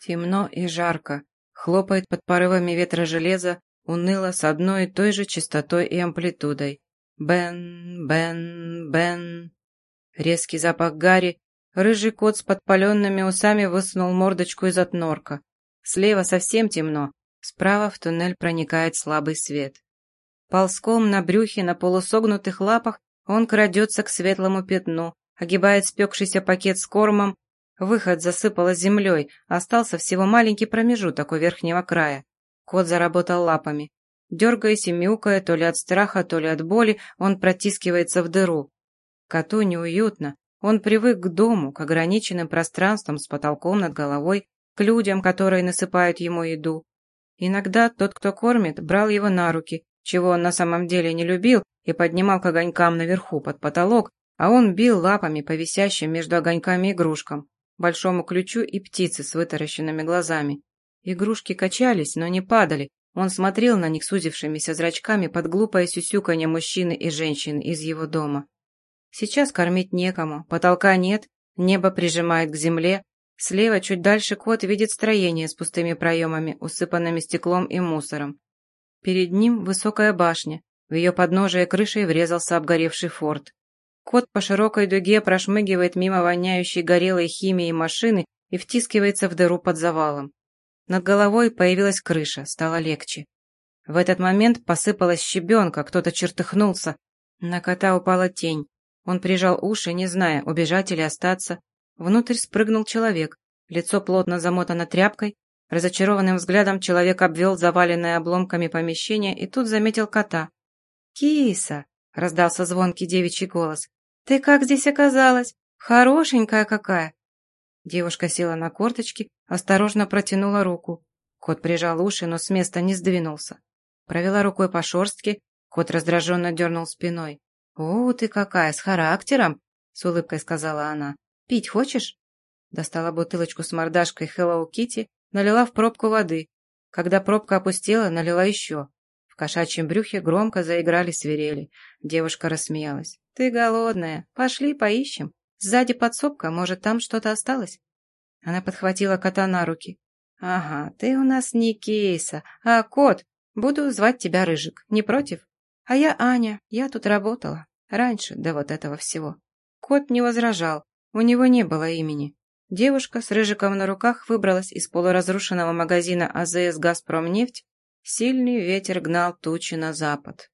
Темно и жарко, хлопает под порывами ветра железо, уныло с одной и той же частотой и амплитудой. Бен, бен, бен. Резкий запах гари. Рыжий кот с подпаленными усами высунул мордочку из отнорка. Слева совсем темно, справа в туннель проникает слабый свет. Ползком на брюхе, на полусогнутых лапах он крадется к светлому пятну, огибает спекшийся пакет с кормом, выход засыпало землей, остался всего маленький промежуток у верхнего края. Кот заработал лапами. Дергаясь и мяукая, то ли от страха, то ли от боли, он протискивается в дыру. Коту неуютно. Он привык к дому, к ограниченным пространствам с потолком над головой, к людям, которые насыпают ему еду. Иногда тот, кто кормит, брал его на руки, чего он на самом деле не любил, и поднимал к огонькам наверху под потолок, а он бил лапами по висящим между огоньками игрушкам, большому ключу и птице с вытаращенными глазами. Игрушки качались, но не падали, он смотрел на них сузившимися зрачками под глупое сюсюканье мужчины и женщин из его дома. Сейчас кормить некому, потолка нет, небо прижимает к земле, слева чуть дальше кот видит строение с пустыми проемами, усыпанными стеклом и мусором. Перед ним высокая башня, в ее подножие крышей врезался обгоревший форт. Кот по широкой дуге прошмыгивает мимо воняющей горелой химией машины и втискивается в дыру под завалом. Над головой появилась крыша, стало легче. В этот момент посыпалась щебенка, кто-то чертыхнулся. На кота упала тень. Он прижал уши, не зная, убежать или остаться. Внутрь спрыгнул человек. Лицо плотно замотано тряпкой, Разочарованным взглядом человек обвел заваленное обломками помещение и тут заметил кота. «Киса!» — раздался звонкий девичий голос. «Ты как здесь оказалась? Хорошенькая какая!» Девушка села на корточки, осторожно протянула руку. Кот прижал уши, но с места не сдвинулся. Провела рукой по шорстке, кот раздраженно дернул спиной. «О, ты какая, с характером!» — с улыбкой сказала она. «Пить хочешь?» Достала бутылочку с мордашкой Hello Kitty налила в пробку воды. Когда пробка опустела, налила еще. Кошачьем брюхе громко заиграли свирели. Девушка рассмеялась. «Ты голодная. Пошли поищем. Сзади подсобка, может, там что-то осталось?» Она подхватила кота на руки. «Ага, ты у нас не Кейса, а кот. Буду звать тебя Рыжик. Не против? А я Аня. Я тут работала. Раньше, до вот этого всего». Кот не возражал. У него не было имени. Девушка с рыжиком на руках выбралась из полуразрушенного магазина АЗС «Газпромнефть». Сильный ветер гнал тучи на запад.